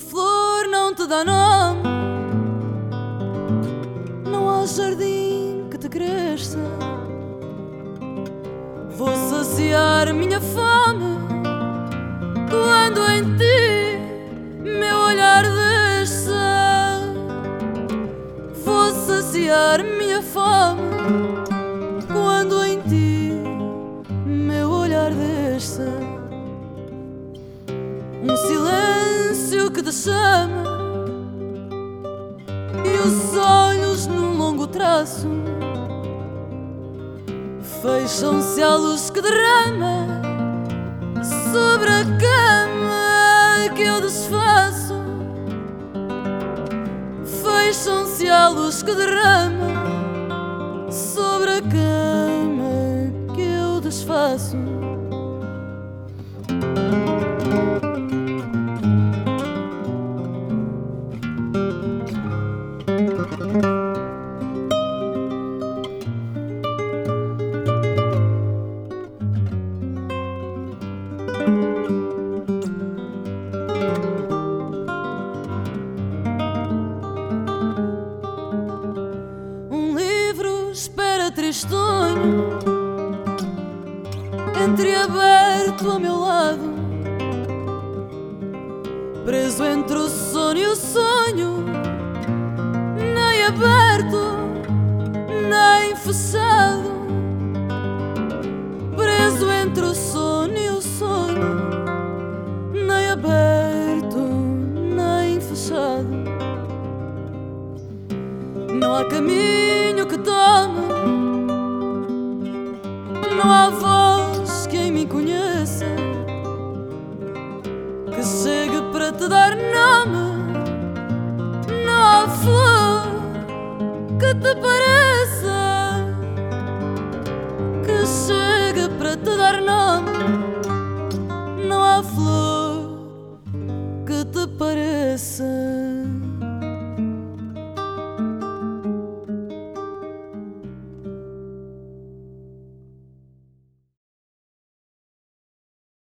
Flor não te dá nome, não há jardim que te cresça. Vou saciar minha fome quando em ti meu olhar desça. Vou saciar minha fome quando em ti meu olhar desça. Um silêncio que te chama e os olhos num longo traço fecham-se à luz que derrama sobre a cama que eu desfaço. Fecham-se à luz que derrama sobre a cama que eu desfaço. Espera tristonho Entreaberto ao meu lado Preso entre o sono e o sonho Nem aberto, nem fechado Preso entre o sono e o sonho Nem aberto, nem fechado. Não há caminho que tome, não há voz que em mim conheça, que chegue para te dar nome, não há flor que te pareça, que chegue para te dar nome, não há flor que te pareça.